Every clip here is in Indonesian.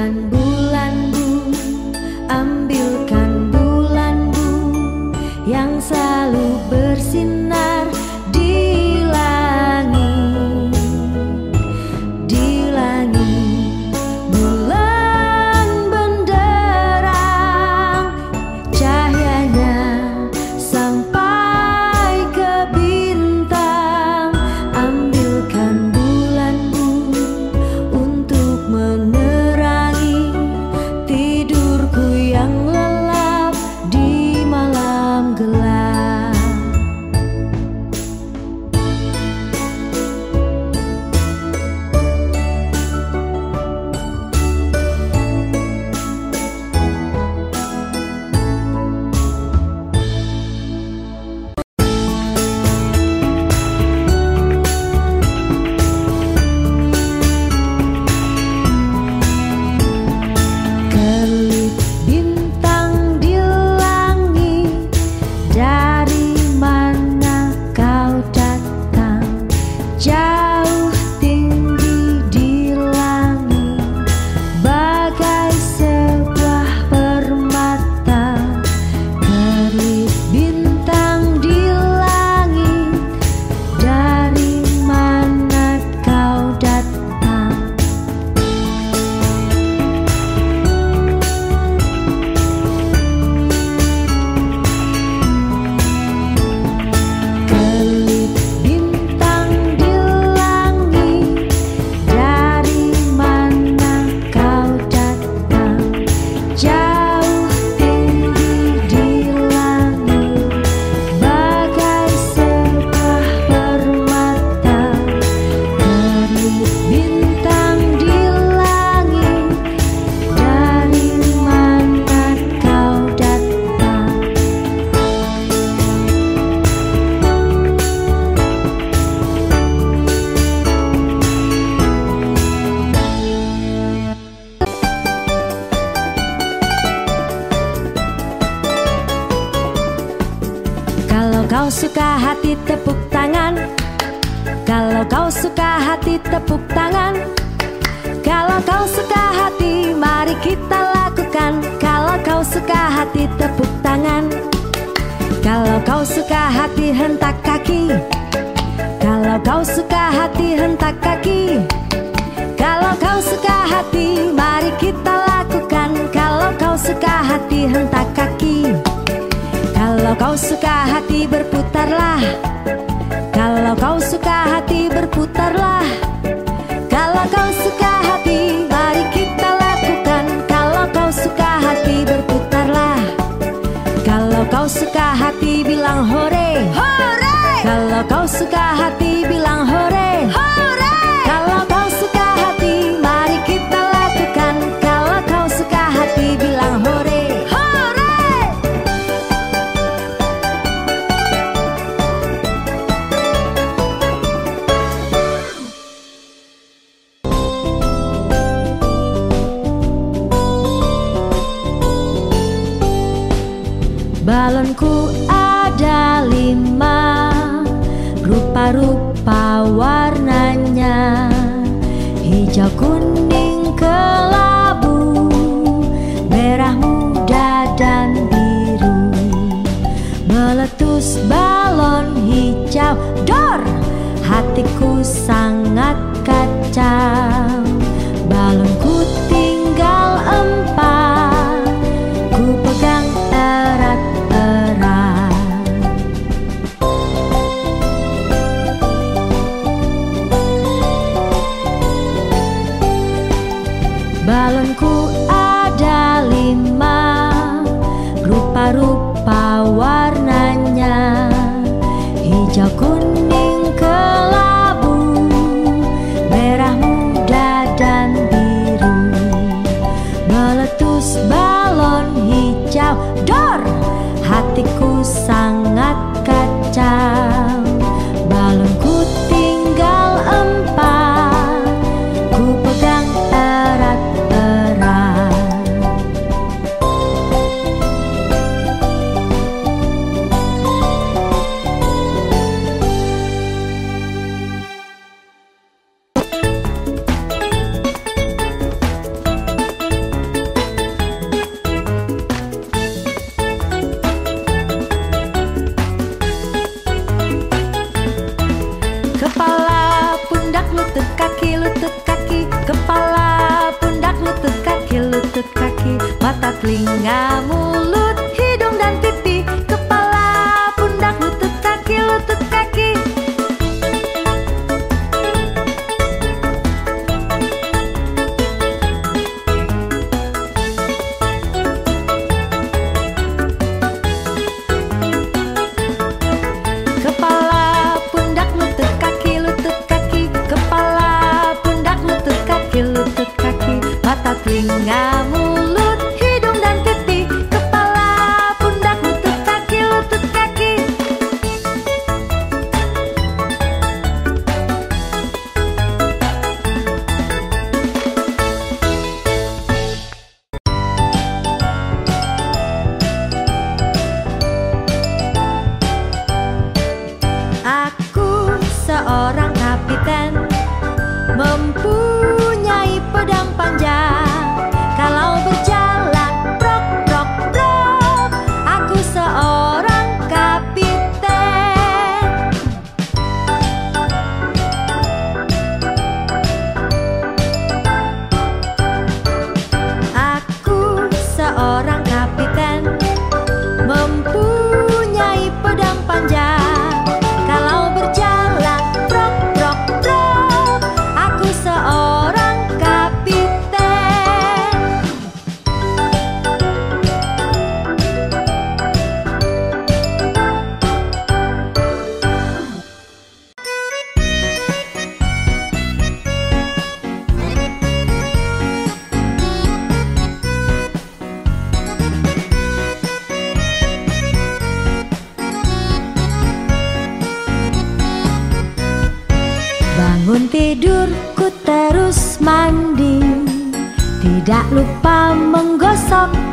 bukan bu Jangan Kalau kau suka hati tepuk tangan. Kalau kau suka hati mari kita lakukan. Kalau kau suka hati tepuk tangan. Kalau kau suka hati hentak kaki. Kalau kau suka hati hentak kaki. Kalau kau suka hati mari kita lakukan. Kalau kau suka hati hentak kaki. Kalau kau suka hati berputarlah Kalau kau suka hati berputarlah. Kalau kau suka hati mari kita lakukan. Kalau kau suka hati berputarlah. Kalau kau suka hati bilang hore. Hore! Kalau kau suka hati Rupa-rupa warnanya Hijau kuning kelabu Merah muda dan biru Meletus balon hijau Dor! Hatiku sangat kacau Balonku ada lima. Rupa-rupa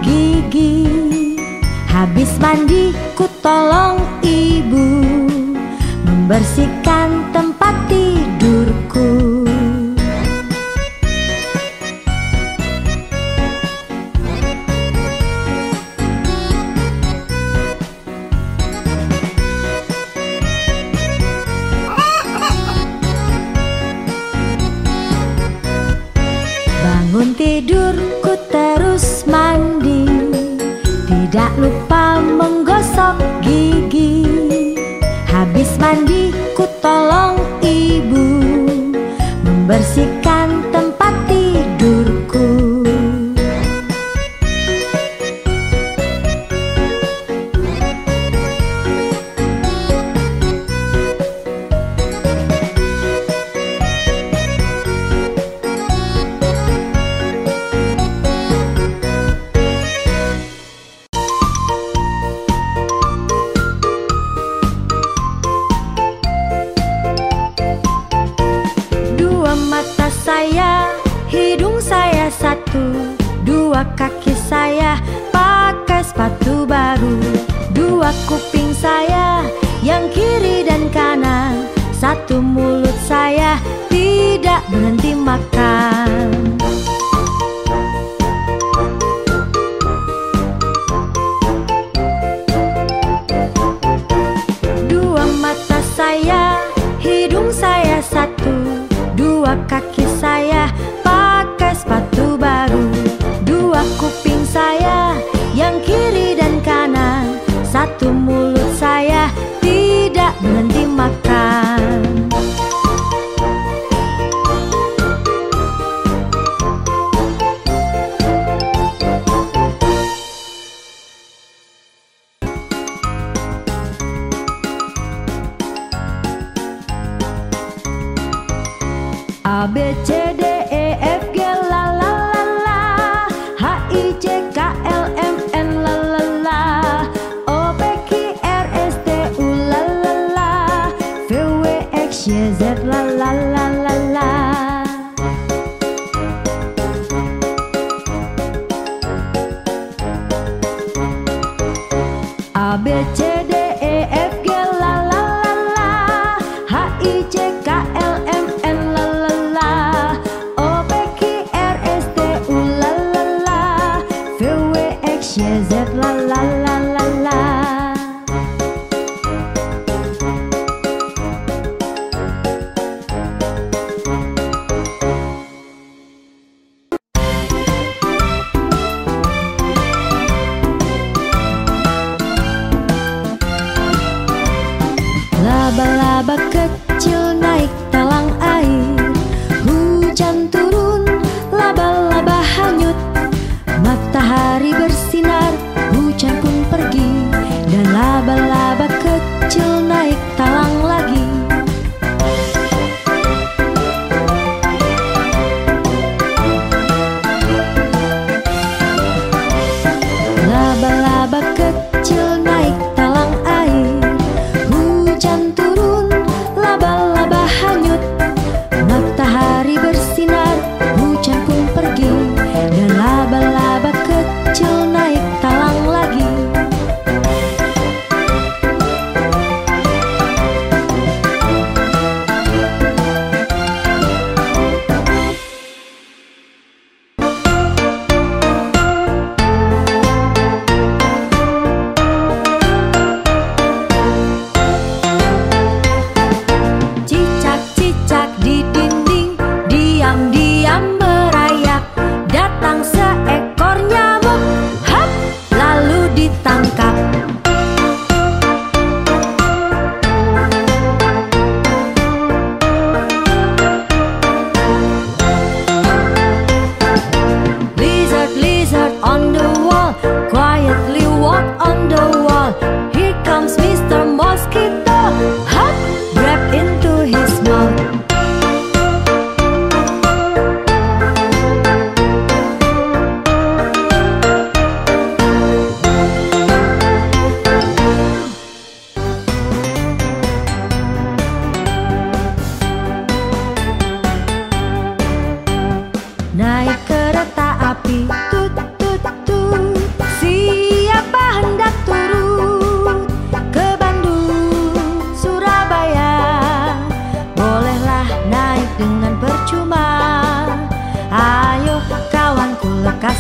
gigi. Habis mandi ku tolong ibu Membersihkan tempat tidur bersihkan sepatu baru. Dua kuping saya yang kiri dan kanan. Satu mulut saya tidak berhenti makan. Dua mata saya, hidung saya satu. Dua kaki A.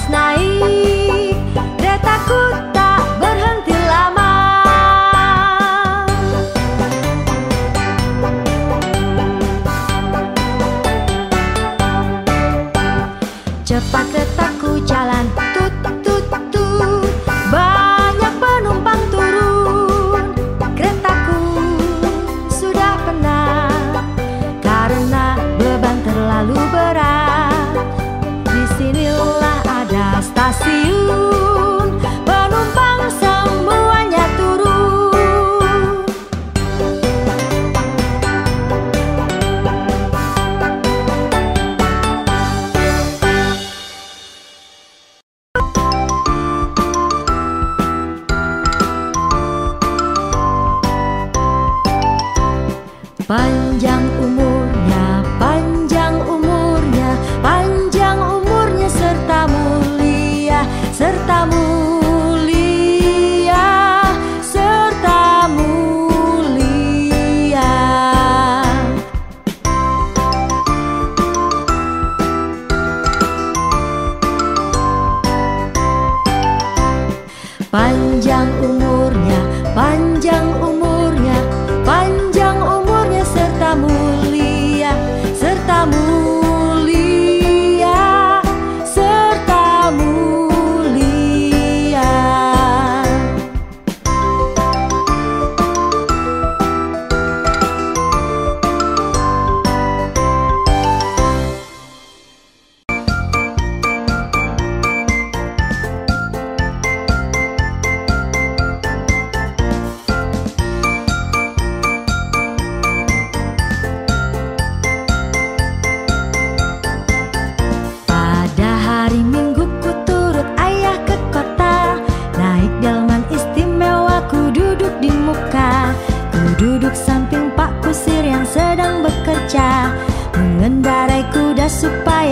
naik takut.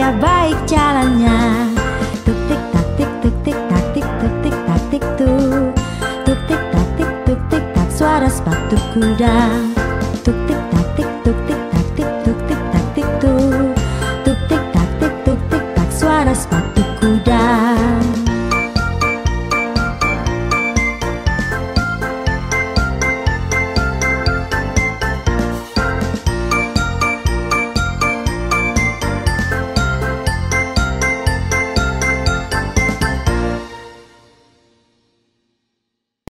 ya baik jalannya. Tuk tik tak tik tuk tik tak tik tuk tik tak tik tu Tuk tik tak tik tuk tik tak suara sepatu kuda